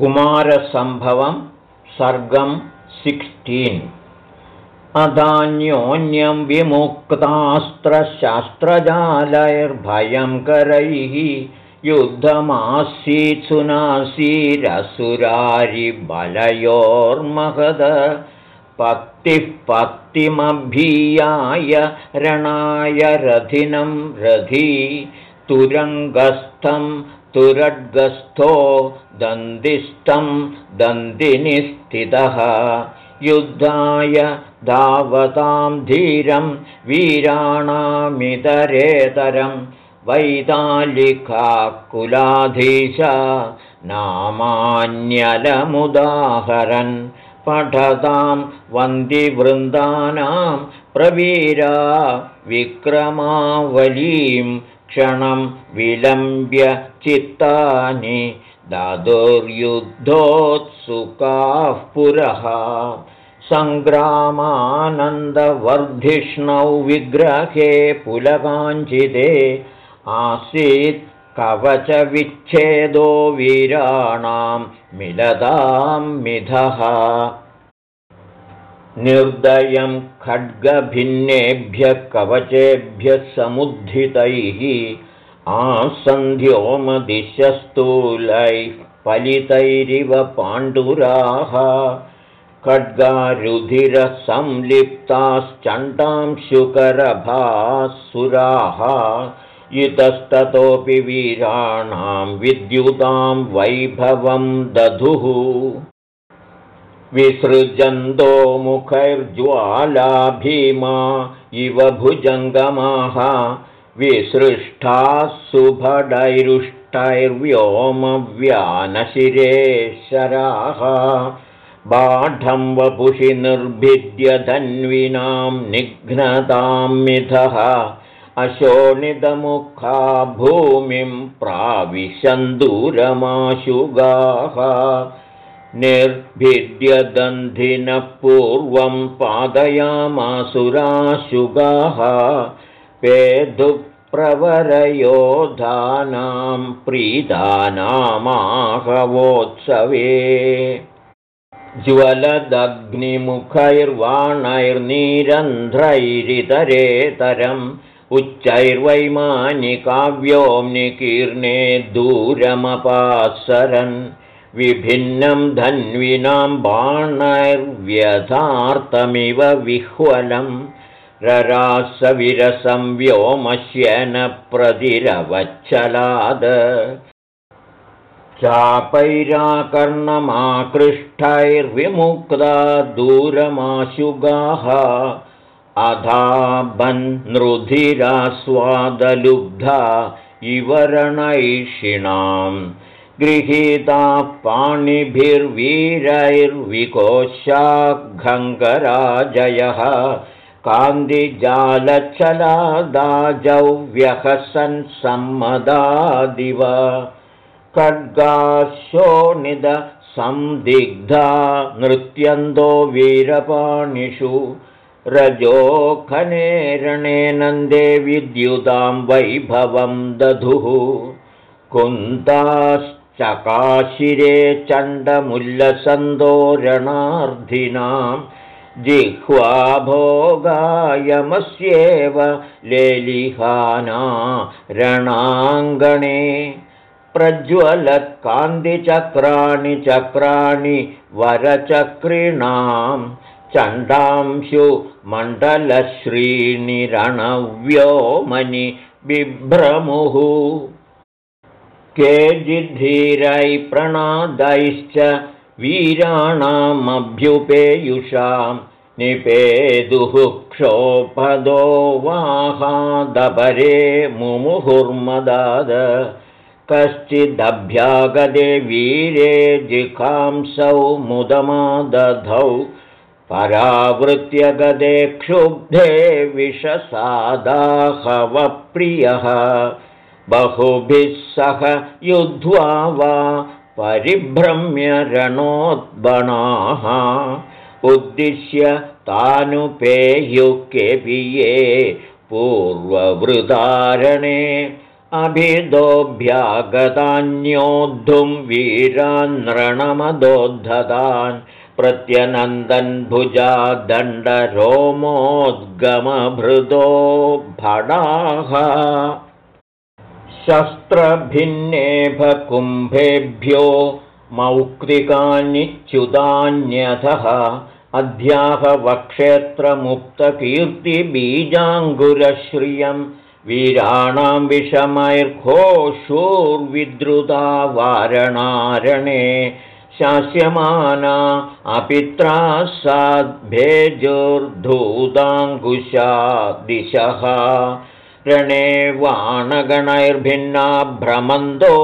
कुमारसम्भवं सर्गं sixteen. अधान्योन्यं विमुक्तास्त्रशास्त्रजालैर्भयङ्करैः युद्धमासीत्सुनासीरसुरारिबलयोर्महद पक्तिः पक्तिमभीयाय रणाय रथिनं रथी तुरङ्गस्थं तुरड्गस्थो दन्दिष्टं दन्दिनिस्थितः युद्धाय धावतां धीरं वीराणामितरेतरं वैतालिकाकुलाधीश नामान्यलमुदाहरन् पठतां वन्दिवृन्दानां प्रवीरा विक्रमावलीं क्षणं विलम्ब्य चित्तानि दादुर्युद्धोत्सुकाः पुरः। सङ्ग्रामानन्दवर्धिष्णौ विग्रहे पुलकाञ्चिते आसीत् कवचविच्छेदो वीराणां मिलतां मिधः निर्दयं खड्गभिन्नेभ्यः कवचेभ्यः समुद्धितैः आसन्ध्योमदिशस्तूलैः फलितैरिव पाण्डुराः खड्गारुधिरसंलिप्ताश्चण्डांशुकरभासुराः इतस्ततोऽपि वीराणां विद्युतां वैभवं दधुः विसृजन्तो मुखैर्ज्वाला भीमा इव भुजङ्गमाः विसृष्टाः सुभडैरुष्टैर्व्योमव्यानशिरेशराः। बाढं वपुषि निर्भिद्य धन्विनां निघ्नतां मिथः। अशोणितमुखा भूमिं प्राविशन्दूरमाशुगाः निर्भिद्यदन्धिनः पूर्वं पादयामासुराशुगाः पेदुप्रवरयोधानां प्रीतानामाहवोत्सवे। ज्वलदग्निमुखैर्वाणैर्नीरन्ध्रैरितरेतरम् उच्चैर्वैमानिकाव्योम्निकीर्णे दूरमपासरन् विभिन्नं धन्विनां बाणैर्व्यथार्थमिव विह्वलम् ररासविरसं व्योमश्यन प्रतिरवच्छलाद चापैराकर्णमाकृष्टैर्विमुक्ता दूरमाशुगाः। अधाबन्नृधिरास्वादलुब्धा। इवरणैषिणां गृहीता पाणिभिर्वीरैर्विकोशाघङ्गराजयः। कान्दिजालचलादाजौ व्यहसन् सम्मदादिव खड्गाशोणिदसंदिग्धा नृत्यन्तो वीरपाणिषु। रजोखनेरणे नन्दे विद्युतां वैभवं दधुः कुन्ताश्चकाशिरे चण्डमुल्लसन्दोरणार्धिनाम् जिह्वाभोगायमस्येव लेलिहाना रणाङ्गणे प्रज्वलत्कान्तिचक्राणि चक्राणि वरचक्रिणां चण्डांशु मण्डलश्रीनिरणव्योमनि बिभ्रमुः केचिद्धीरै प्रणादैश्च वीराणामभ्युपेयुषां निपेदुः क्षोपदो वाहादपरे मुमुहुर्मदाद। कश्चिदभ्यागदे वीरे जिखांसौ मुदमादधौ परावृत्य गदे क्षुब्धे विषसादाहवप्रियः बहुभिः सह युद्ध्वा वा परिभ्रम्य रणोद्बणाः। उद्दिश्य तानुपेयुक्यपि ये पूर्ववृदारणे अभिदोऽभ्यागतान्योद्धुं वीरान्नृणमदोद्धतान् प्रत्यनन्दन् भुजा दण्डरोमोद्गमभृदो भडाः शस्त्रभिन्नेभकुम्भेभ्यो मौक्तिकानिच्युतान्यथः अध्याहवक्षेत्रमुक्तकीर्तिबीजाङ्गुरश्रियं वीराणां विषमैर्घोषोर्विद्रुता वारणारणे शास्यमाना अपित्रासाद्भेजोर्धूताङ्कुशा दिशः रणे वाणगणैर्भिन्ना भ्रमन्दो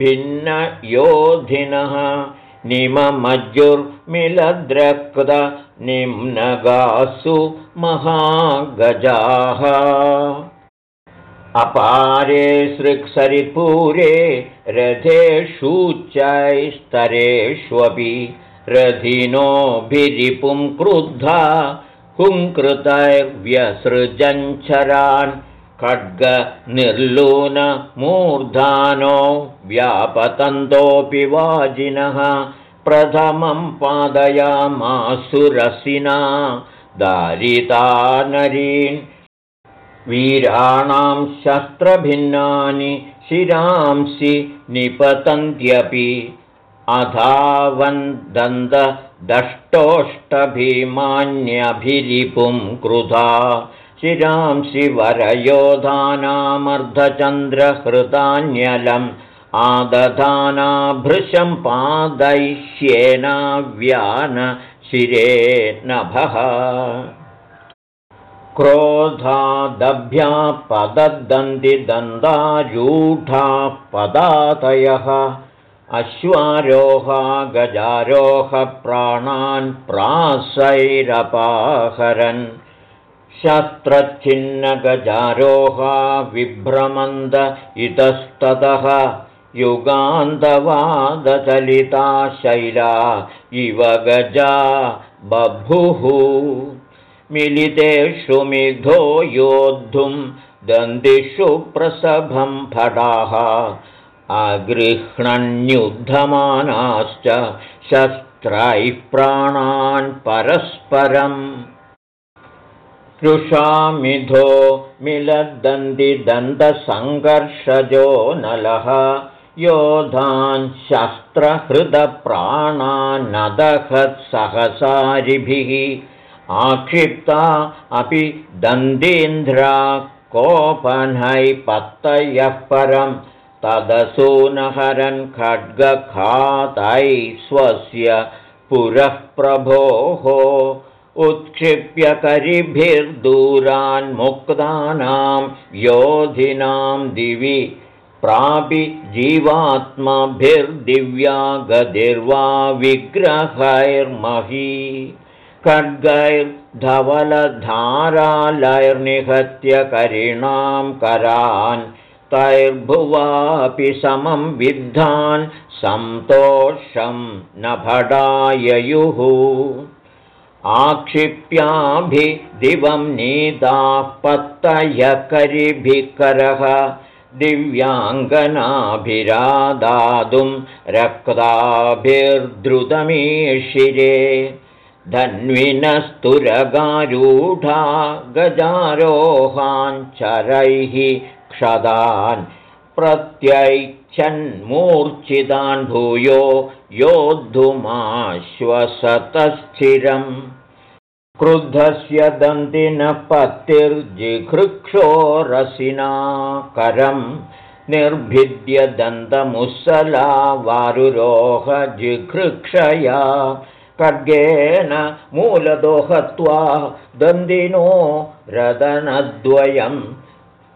भिन्नयोधिनः निम्नगासु महागजाः। अपारे सृक्सरिपूरे रथेषूच्चैस्तरेष्वपि रथिनोभिरिपुं क्रुद्धा हुङ्कृतैर्व्यसृजञ्छरान् खड्गनिर्लूनमूर्धानो व्यापतन्तोऽपि वाजिनः प्रथमं पादयामासुरसिना दारिता नरीन् वीराणां शस्त्रभिन्नानि शिरांसि निपतन्त्यपि अधावन्दन्तदष्टोष्टभीमान्यभिरिपुं क्रुधा शिरांसि वरयोधानामर्धचन्द्रहृतान्यलम् आदधानाभृशं पादैष्येनाव्यान शिरे नभः। क्रोधादभ्या पददन्तिदन्तारूढा पदातयः अश्वारोहा गजारोहप्राणान् प्रासैरपाहरन् शस्त्रच्छिन्नगजारोहा विभ्रमन्द इतस्ततः युगान्तवादचलिता शैला इव गजा बभुः। मिलितेषु मिघो योद्धुं दन्दिषु प्रसभं फडाः अगृह्णन्युद्धमानाश्च शस्त्रैः प्राणान् परस्परम् रुषामिधो मिलद्दन्दिदन्तसङ्घर्षजो नलः। योधान् शस्त्रहृदप्राणानदहत्सहसारिभिः। आक्षिप्ता अपि दन्दीन्द्रा कोपनैपत्तयः परं तदसूनहरन् खड्गखातैः स्वस्य पुरः प्रभोः उत्क्षिप्य करिभिर्दूरान्मुक्तानां योधिनां दिवि प्रापि जीवात्मभिर्दिव्या गतिर्वा विग्रहैर्मही खड्गैर्धवलधारालैर्निहत्य करिणां करान् तैर्भुवापि समं विद्धान् सन्तोषं न भडाययुः आक्षिप्याभिदिवं नीताः पत्तयकरिभिकरः दिव्याङ्गनाभिरादातुं रक्ताभिर्द्रुतमीशिरे। धन्विनस्तुरगारूढा गजारोहाञ्चरैः क्षदान् प्रत्यैच्छन्मूर्च्छितान् भूयो योद्धुमाश्वसतस्थिरम् क्रुद्धस्य दन्तिनः पत्तिर्जिघृक्षोरसिना करं निर्भिद्य दन्तमुसला वारुरोहजिघृक्षया खड्गेन मूलदोहत्वा दन्दिनो रदनद्वयं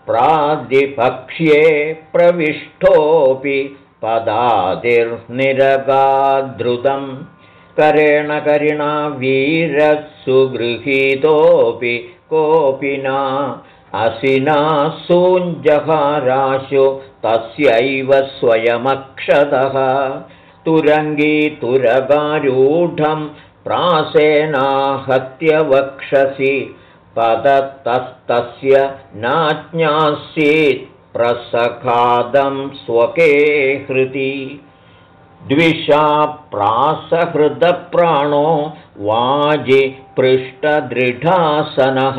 प्रादिपक्ष्ये प्रविष्टोऽपि पदातिर्निरगाद्रुतम् करेण करिणा वीरः सुगृहीतोऽपि कोऽपि न। असिना सूञ्जहाराशु तस्यैव स्वयमक्षतः। तुरङ्गी तुरगारूढं प्रासेनाहत्य वक्षसि। पदतस्तस्य नाज्ञासीत् प्रसखादं स्वके हृदि द्विषा प्रासहृदप्राणो वाजिपृष्ठदृढासनः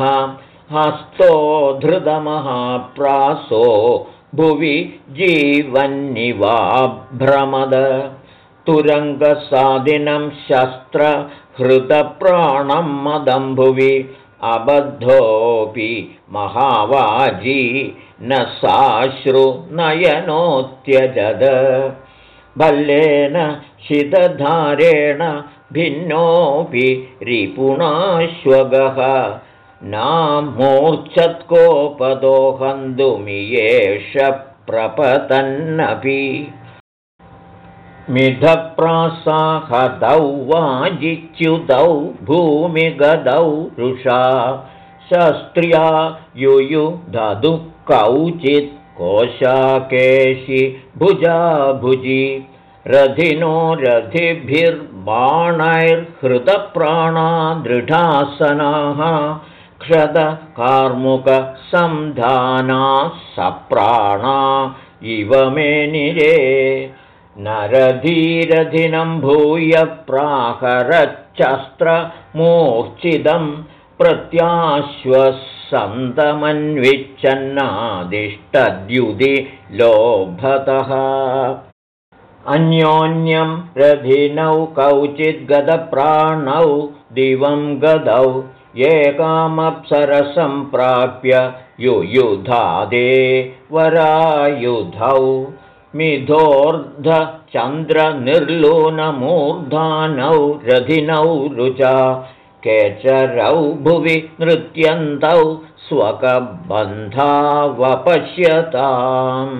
हस्तो धृतमहाप्रासो भुवि जीवन्निवाभ्रमद। तुरङ्गसादिनं शस्त्रहृतप्राणं मदम्भुवि अबद्धोऽपि महावाजी न साश्रुनयनोत्यजद भल्लेन शितधारेण भिन्नोऽपि रिपुणाश्वगः। नामूर्च्छत्कोपदोहन्तुमियेष प्रपतन्नपि। मिथप्रासाहतौ वाजिच्युतौ भूमिगदौ रुषा। शस्त्र्या युयुधदु कौचित् कोशाकेशि भुजाभुजि। रथिनो रथिभिर्बाणैर्हृतप्राणा दृढासनाः क्षतकार्मुकसन्धानाः सप्राणा इव मेनिरे नरधीरधिनं भूय प्राहरच्छस्त्रमूर्च्छितं प्रत्याश्वसन्तमन्विच्छन्नादिष्टद्युदि लोभतः। अन्योन्यं रधिनौ कौचिद्गतप्राणौ दिवं गदौ एकामप्सरसम्प्राप्य युयुधादे वरायुधौ। मिथोर्धचन्द्रनिर्लोनमूर्धानौ रथिनौ रुचा केचरौ भुवि नृत्यन्तौ स्वकबन्धावपश्यताम्।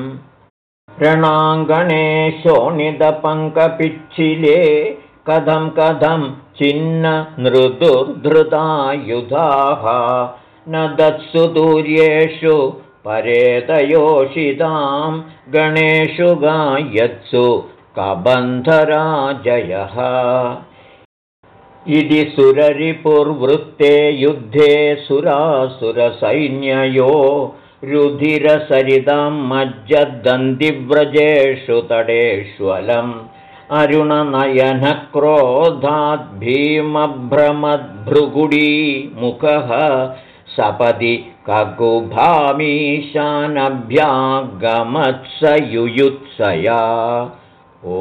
रणाङ्गणे शोणितपङ्कपिच्छिले कथं कथं चिन्न नृदुर्धृतायुधाः न दत्सु दूर्येषु परेतयोषितां गणेषु गायत्सु कबन्धराजयः इति सुररिपुर्वृत्ते युद्धे सुरासुरसैन्ययो रुधिरसरितां मज्जदन्तिव्रजेषु तडेष्वलम् अरुणनयनक्रोधाद्भीमभ्रमद्भृगुडी मुखः सपदि ककुभामीशानभ्यागमत्स युयुत्सया ओ